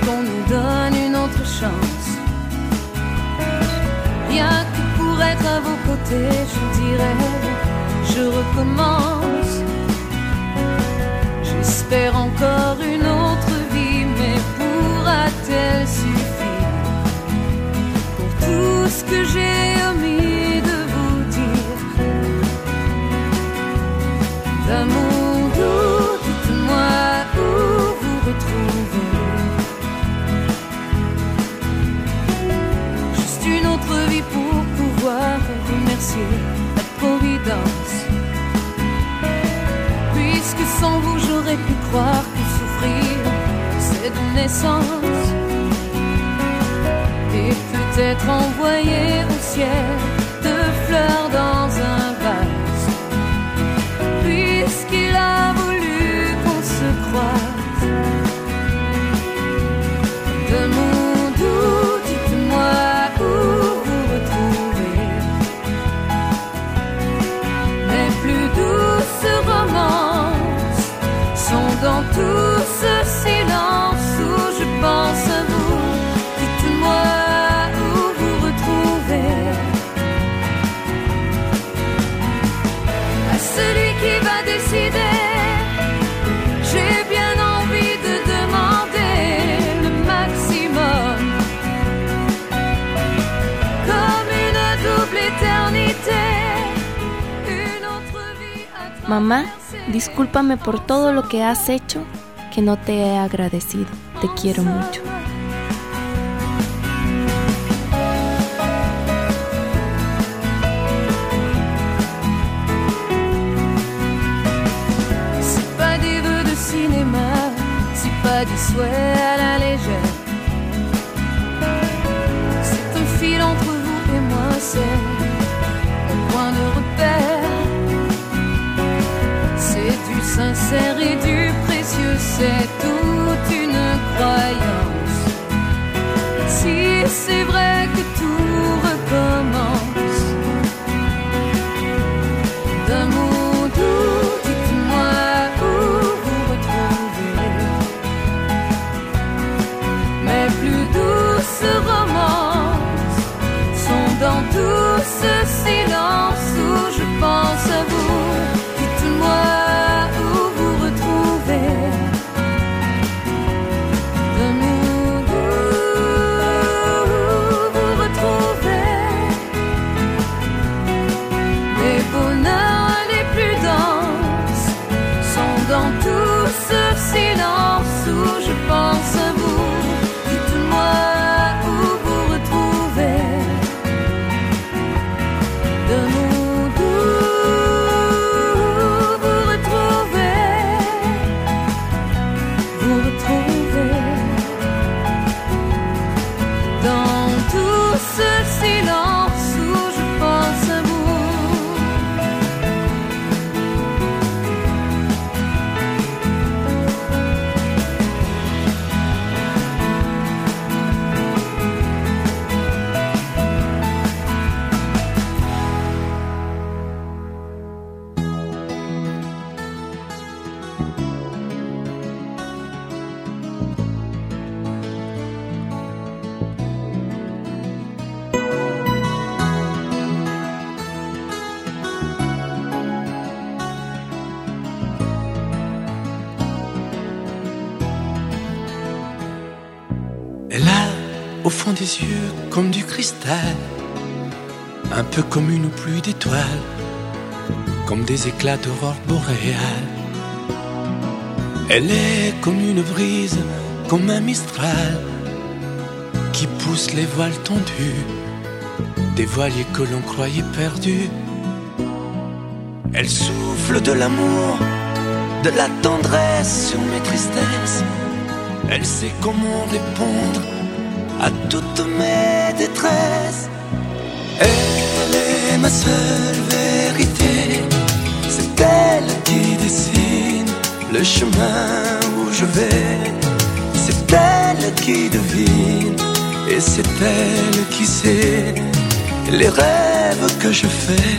puisqu'on nous donne une autre chance? Rien que pour être à vos côtés, je dirais, je recommence. J'espère encore une autre vie, mais pourra-t-elle suffire pour tout ce que j'ai croire que souffrir c'est de naissance. Et peut-être envoyer au ciel de fleurs dans un vase. Puisqu'il a voulu qu'on se croise. Mamá, discúlpame por todo lo que has hecho que no te he agradecido. Te quiero mucho. C'est pas des de cinéma, c'est pas la et du précieux, c'est yeux comme du cristal, un peu comme une pluie d'étoiles, comme des éclats d'aurore boréale. Elle est comme une brise, comme un mistral, qui pousse les voiles tendus, des voiliers que l'on croyait perdus. Elle souffle de l'amour, de la tendresse sur mes tristesses. Elle sait comment répondre à toutes mes détresses. Elle est ma seule vérité. C'est elle qui dessine le chemin où je vais. C'est elle qui devine et c'est elle qui sait les rêves que je fais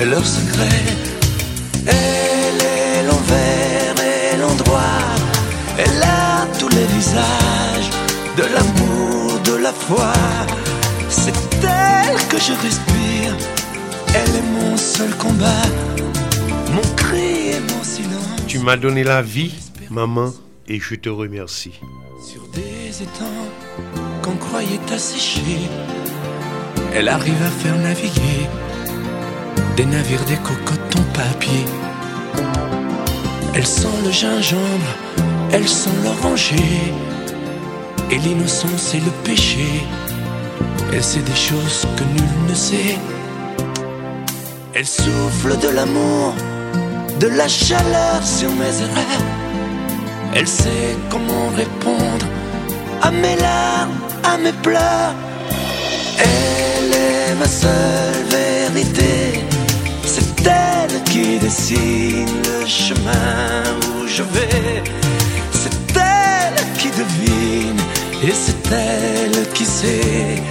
et leurs secrets. Elle est l'envers et l'endroit. Elle a tous les visages de l'amour, la foi. C'est elle que je respire, elle est mon seul combat, mon cri et mon silence. Tu m'as donné la vie, maman, et je te remercie. Sur des étangs qu'on croyait asséchés, elle arrive à faire naviguer des navires, des cocottes en papier. Elle sent le gingembre, elle sent l'oranger, et l'innocence et le péché. Elle sait des choses que nul ne sait. Elle souffle de l'amour, de la chaleur sur mes erreurs. Elle sait comment répondre à mes larmes, à mes pleurs. Elle est ma seule vérité. C'est elle qui dessine le chemin où je vais. C'est elle qui devine et c'est elle qui sait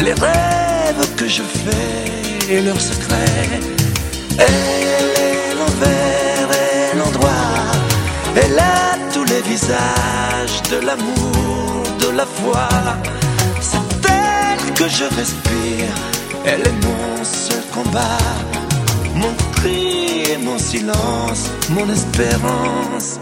les rêves que je fais et leurs secrets. Elle est l'envers et l'endroit. Elle a tous les visages de l'amour, de la foi. C'est elle que je respire. Elle est mon seul combat. Mon cri et mon silence, mon espérance.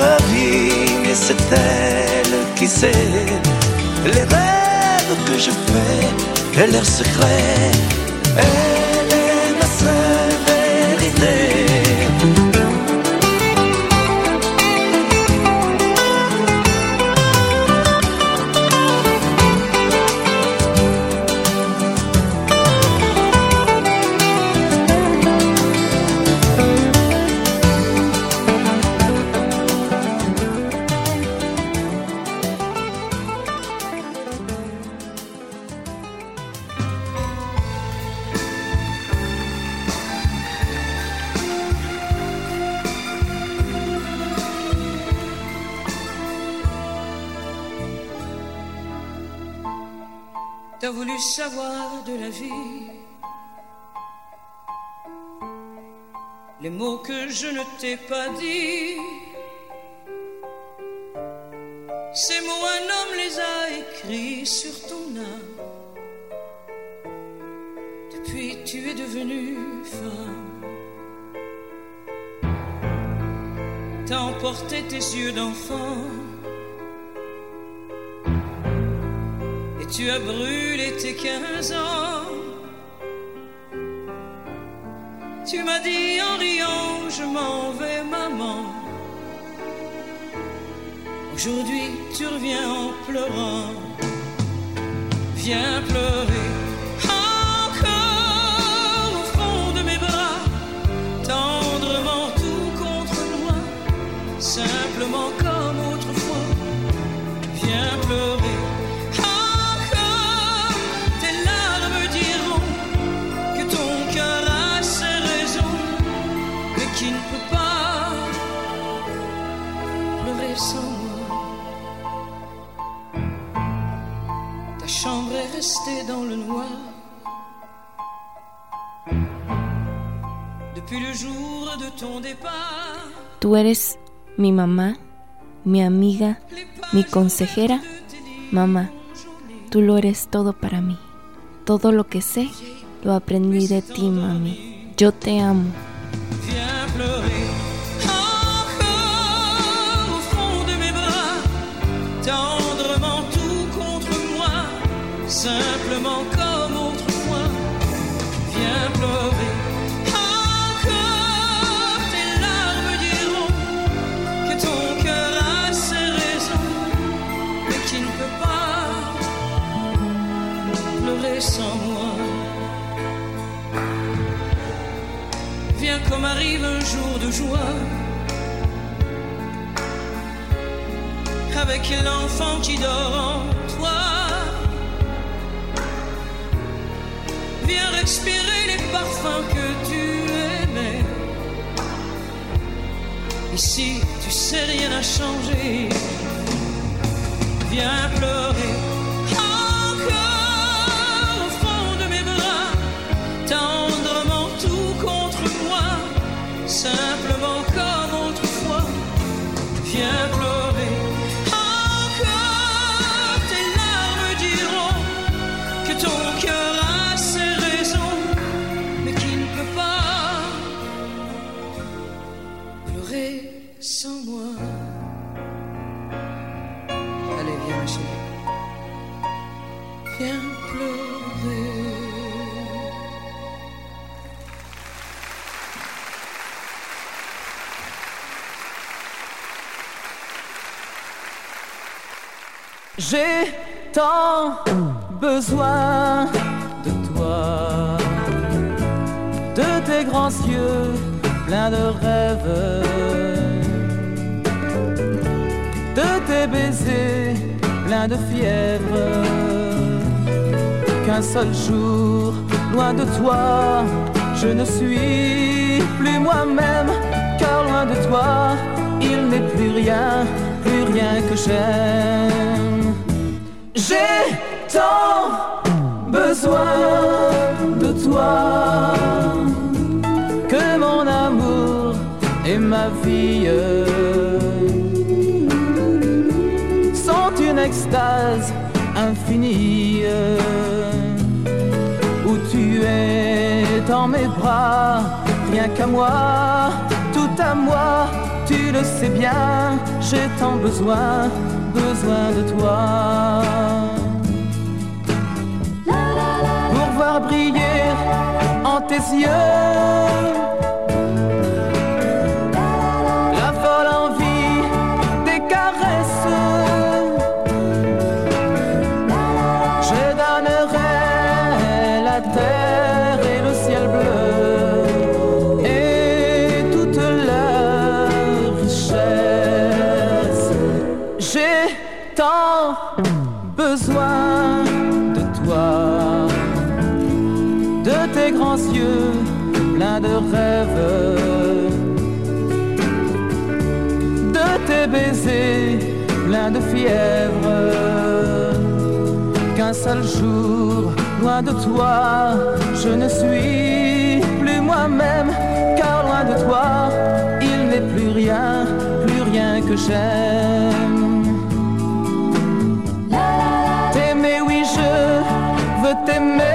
Et c'est elle qui sait les rêves que je fais et leurs secrets. Je ne t'ai pas dit. Ces mots, un homme les a écrits sur ton âme. Depuis, tu es devenue femme. T'as emporté tes yeux d'enfant. Et tu as brûlé tes 15 ans. Tu m'as dit en riant, je m'en vais, maman. Aujourd'hui, tu reviens en pleurant. Viens pleurer chambre est restée dans le noir. Depuis le jour de ton départ, Tú eres mi mamá, mi amiga, mi consejera. Mamá, tú lo eres todo para mí. Todo lo que sé, lo aprendí de ti, mami. Yo te amo. Simplement comme autrefois. Viens pleurer encore, tes larmes diront que ton cœur a ses raisons, mais qui ne peut pas pleurer sans moi. Viens comme arrive un jour de joie. Avec l'enfant qui dort respirer les parfums que tu aimais. Ici, tu sais, rien n'a changé. Viens pleurer. Encore au fond de mes bras, tendrement tout contre moi, simplement. Tant besoin de toi, de tes grands yeux pleins de rêves, de tes baisers pleins de fièvre. Qu'un seul jour, loin de toi, je ne suis plus moi-même, car loin de toi, il n'est plus rien, plus rien que j'aime. J'ai tant besoin de toi que mon amour et ma vie sont une extase infinie où tu es dans mes bras, rien qu'à moi, tout à moi, tu le sais bien, j'ai tant besoin, besoin de toi. En tes de toi, je ne suis plus moi-même, car loin de toi, il n'est plus rien, plus rien que j'aime. T'aimer, oui, je veux t'aimer.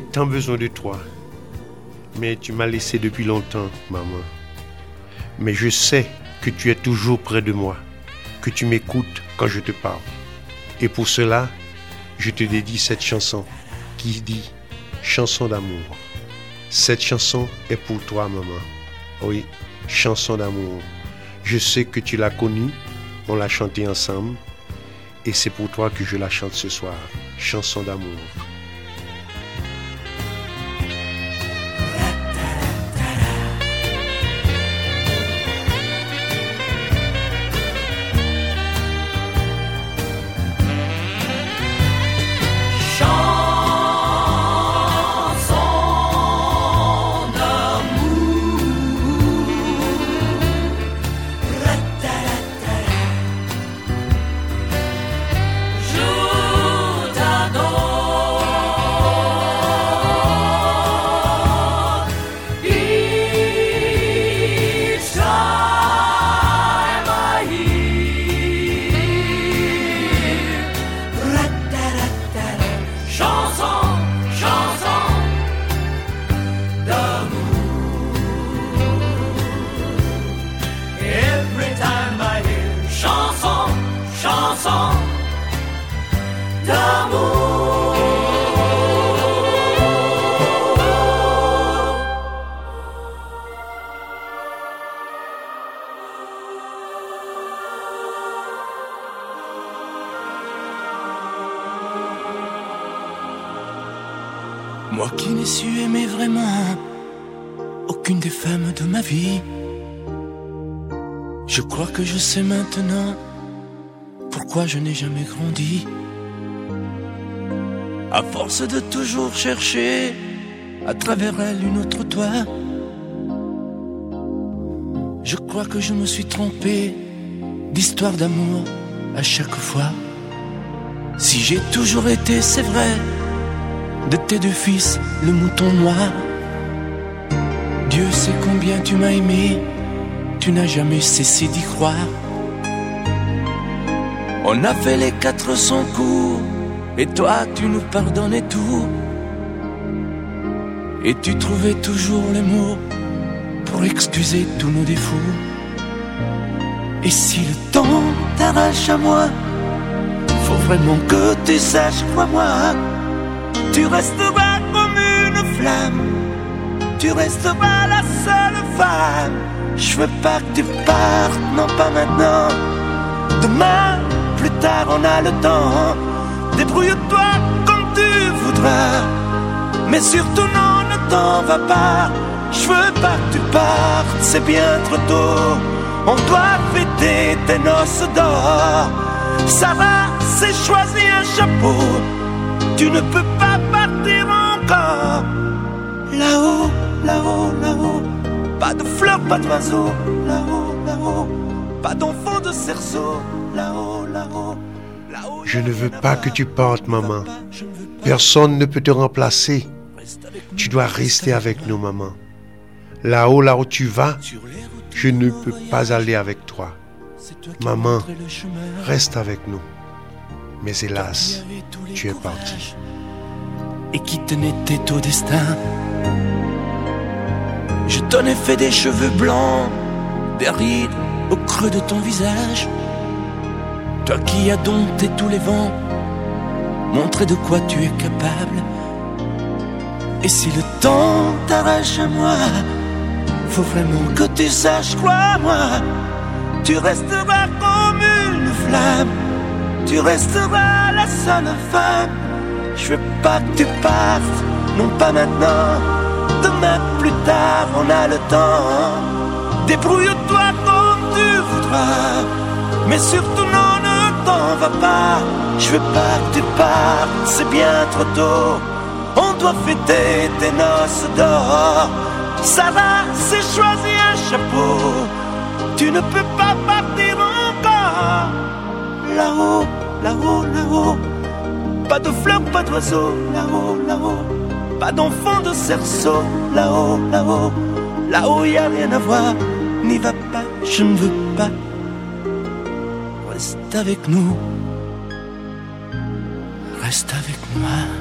Tant besoin de toi Mais tu m'as laissé depuis longtemps, maman. Mais je sais que tu es toujours près de moi, que tu m'écoutes quand je te parle. Et pour cela, je te dédie cette chanson qui dit chanson d'amour. Cette chanson est pour toi, maman. Oui, chanson d'amour. Je sais que tu l'as connue, on l'a chantée ensemble, et c'est pour toi que je la chante ce soir. Chanson d'amour. Moi qui n'ai su aimer vraiment aucune des femmes de ma vie. Je crois que je sais maintenant pourquoi je n'ai jamais grandi. À force de toujours chercher à travers elle une autre toi. Je crois que je me suis trompé d'histoire d'amour à chaque fois. Si j'ai toujours été, c'est vrai, de tes deux fils, le mouton noir. Dieu sait combien tu m'as aimé, tu n'as jamais cessé d'y croire. On a fait les 400 coups, et toi tu nous pardonnais tout. Et tu trouvais toujours les mots pour excuser tous nos défauts. Et si le temps t'arrache à moi, faut vraiment que tu saches, crois-moi, tu resteras comme une flamme, tu resteras la seule femme. Je veux pas que tu partes, non pas maintenant. Demain, plus tard, on a le temps. Débrouille-toi comme tu voudras, mais surtout non, ne t'en va pas. Je veux pas que tu partes, c'est bien trop tôt. On doit fêter tes noces d'or. Sarah s'est choisi un chapeau. Tu ne peux pas partir encore. Là-haut, là-haut, là-haut. Pas de fleurs, pas d'oiseaux. Là-haut, là-haut. Pas d'enfants de cerceau. Là-haut, là-haut. Je ne veux pas que tu partes, maman. Personne ne peut te remplacer. Tu dois reste rester avec nous, maman. Là-haut, là où tu vas, je ne peux pas aller avec toi. Maman. Reste avec nous. Mais hélas, tu es parti. Et qui tenait au destin? Je t'en ai fait des cheveux blancs, des rides au creux de ton visage. Toi qui as dompté tous les vents, montré de quoi tu es capable. Et si le temps t'arrache à moi, faut vraiment que tu saches, crois-moi, tu resteras comme une flamme. Tu resteras la seule femme. Je veux pas que tu partes, non pas maintenant. Demain plus tard, on a le temps. Débrouille-toi comme tu voudras. Mais surtout non, ne t'en va pas. Je veux pas que tu partes, c'est bien trop tôt. On doit fêter tes noces d'or. Sarah s'est choisi un chapeau. Tu ne peux pas partir encore. Là-haut, là-haut, là-haut. Pas de fleurs, pas d'oiseaux. Là-haut, là-haut. Pas d'enfants de cerceau. Là-haut, là-haut. Là-haut, y a rien à voir. N'y va pas, je ne veux pas. Reste avec nous. Reste avec moi.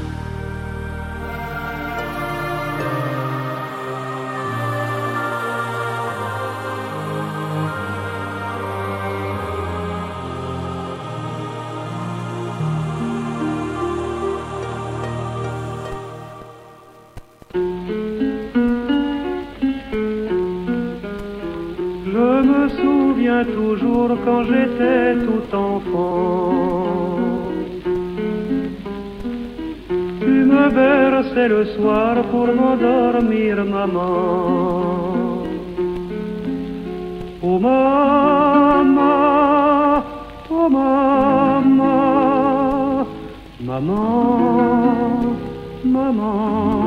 Quand j'étais tout enfant. Tu me berçais le soir pour m'endormir, maman. Oh maman, oh maman, maman, maman.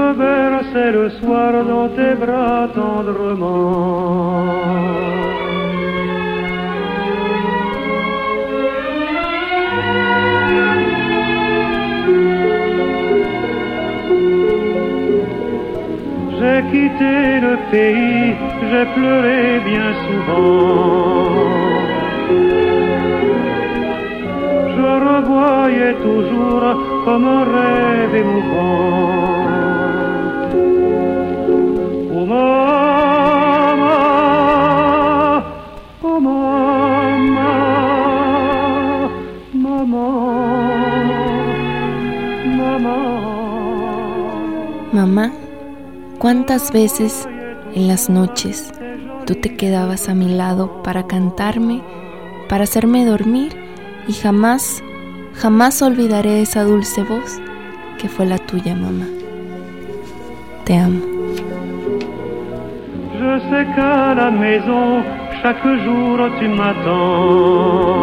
Me le soir dans tes bras tendrement. J'ai quitté le pays, j'ai pleuré bien souvent. Je revoyais toujours comme un rêve émouvant. Mamá, ¿cuántas veces en las noches tú te quedabas a mi lado para cantarme, para hacerme dormir y jamás, jamás olvidaré esa dulce voz que fue la tuya, mamá? Te amo. Je sais qu'à la maison, chaque jour tu m'attends.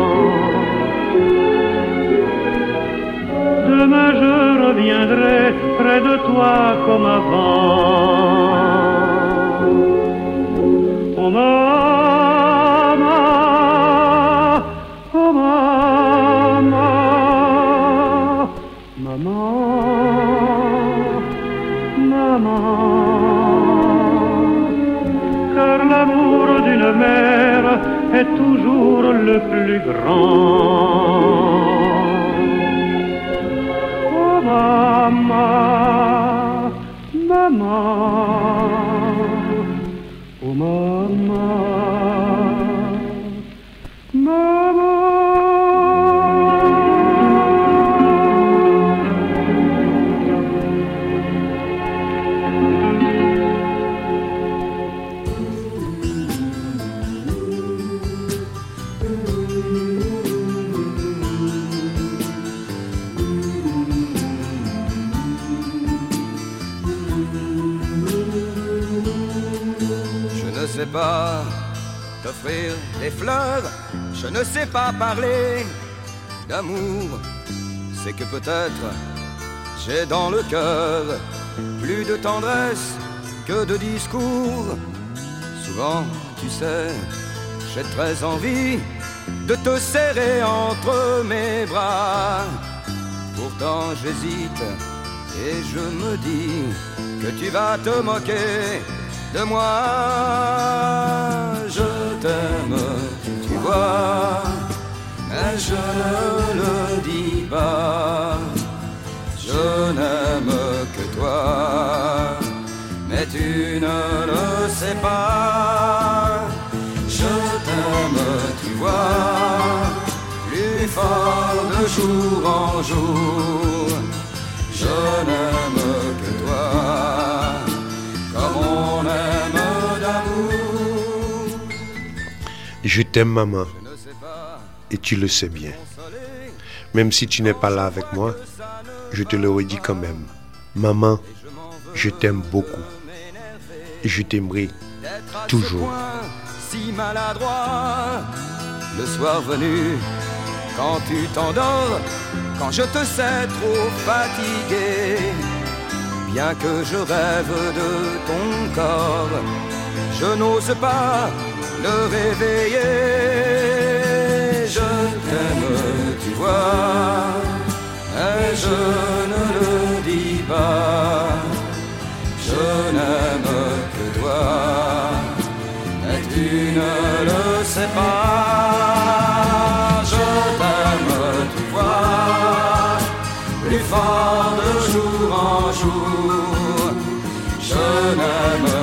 Demain je reviendrai près de toi comme avant. D'une mère est toujours le plus grand. Oh maman, maman, oh maman. Des fleurs, je ne sais pas parler d'amour. C'est que peut-être j'ai dans le cœur plus de tendresse que de discours. Souvent, tu sais, j'ai très envie de te serrer entre mes bras. Pourtant, j'hésite et je me dis que tu vas te moquer de moi. Je t'aime, tu vois, mais je ne le dis pas. Je n'aime que toi, mais tu ne le sais pas. Je t'aime, tu vois, plus fort de jour en jour. Je n'aime Je t'aime, maman, et tu le sais bien. Même si tu n'es pas là avec moi, je te le redis quand même. Maman, je t'aime beaucoup. Et je t'aimerai Toujours. si maladroit. Le soir venu, quand tu t'endors, quand je te sais trop fatigué, bien que je rêve de ton corps, je n'ose pas le réveiller. Je t'aime, tu vois, mais je ne le dis pas. Je n'aime que toi, mais tu ne le sais pas. Je t'aime, tu vois, plus fort de jour en jour. Je n'aime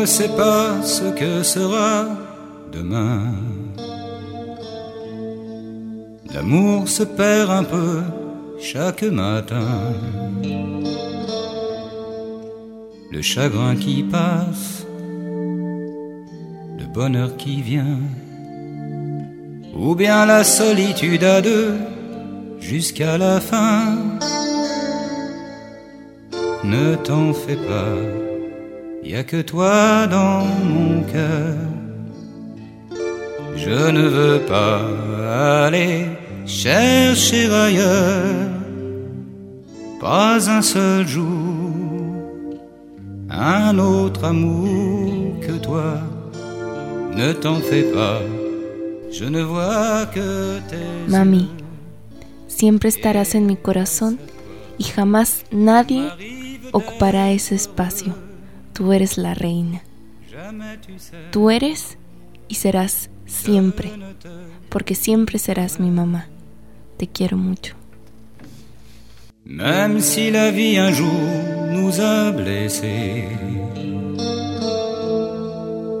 ne sait pas ce que sera demain. L'amour se perd un peu chaque matin. Le chagrin qui passe, le bonheur qui vient, ou bien la solitude à deux jusqu'à la fin. Ne t'en fais pas, y a que toi dans mon cœur. Je ne veux pas aller chercher ailleurs, pas un seul jour, un autre amour que toi. Ne t'en fais pas, je ne vois que tes Mami, siempre estarás en mi corazón y jamás nadie ocupará ese espacio. Tú eres la reina. Tú eres y serás siempre, porque siempre serás mi mamá. Te quiero mucho. Même si la vie un jour nous a blessés,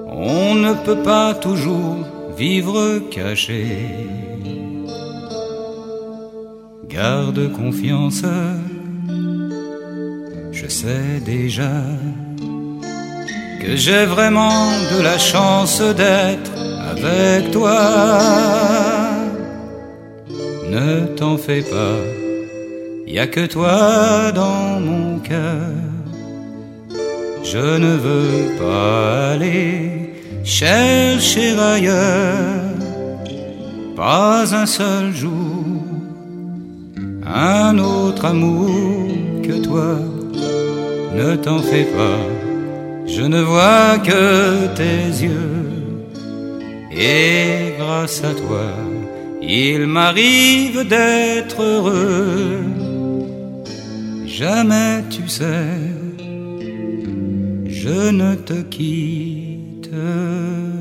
on ne peut pas toujours vivre caché. Garde confiance, je sais déjà que j'ai vraiment de la chance d'être avec toi. Ne t'en fais pas. Y a que toi dans mon cœur. Je ne veux pas aller chercher ailleurs. Pas un seul jour, un autre amour que toi. Ne t'en fais pas, je ne vois que tes yeux. Et grâce à toi, il m'arrive d'être heureux. Jamais tu sais, je ne te quitterai.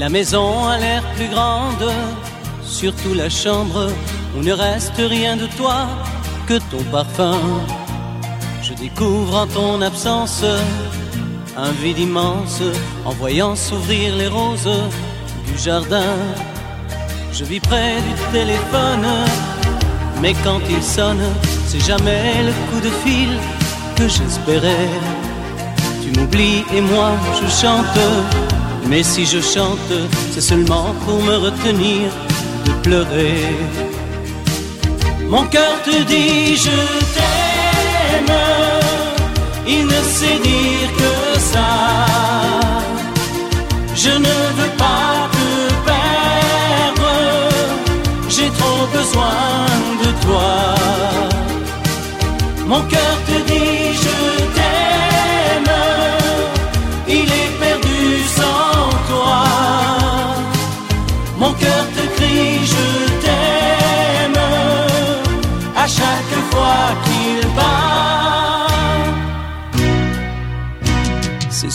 La maison a l'air plus grande, surtout la chambre où ne reste rien de toi que ton parfum. Je découvre en ton absence un vide immense en voyant s'ouvrir les roses du jardin. Je vis près du téléphone, mais quand il sonne, c'est jamais le coup de fil que j'espérais. Tu m'oublies et moi je chante. Mais si je chante, c'est seulement pour me retenir de pleurer. Mon cœur te dit je t'aime, il ne sait dire que ça. Je ne veux pas te perdre, j'ai trop besoin de toi. Mon cœur te dit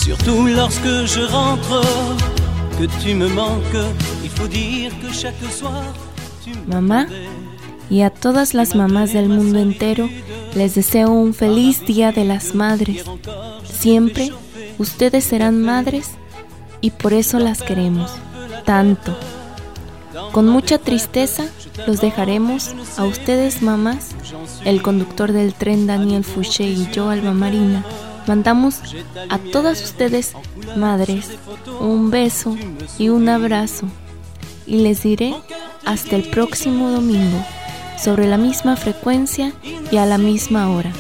surtout lorsque je rentre que tu me manques. Il faut dire que chaque soir tu me Mamá, Y a todas las mamás del mundo entero les deseo un feliz Día de las Madres. Siempre ustedes serán madres y por eso las queremos tanto. Con mucha tristeza los dejaremos a ustedes mamás, el conductor del tren Daniel Fouché y yo Alba Marina. Mandamos a todas ustedes madres un beso y un abrazo y les diré hasta el próximo domingo sobre la misma frecuencia y a la misma hora.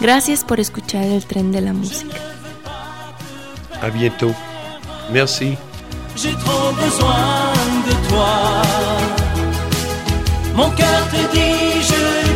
Gracias por escuchar el tren de la música. À bientôt. Merci. J'ai trop besoin de toi. Mon cœur te dit je